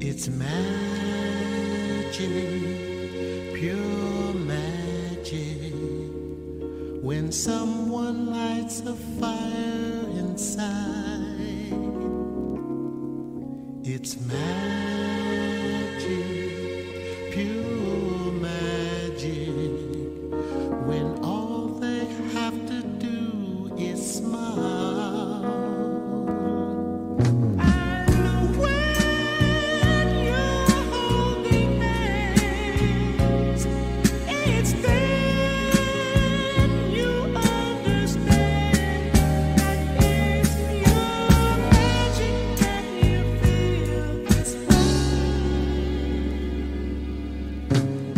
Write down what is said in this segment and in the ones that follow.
It's magic, pure magic. When someone lights a fire inside, it's magic, pure.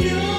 you.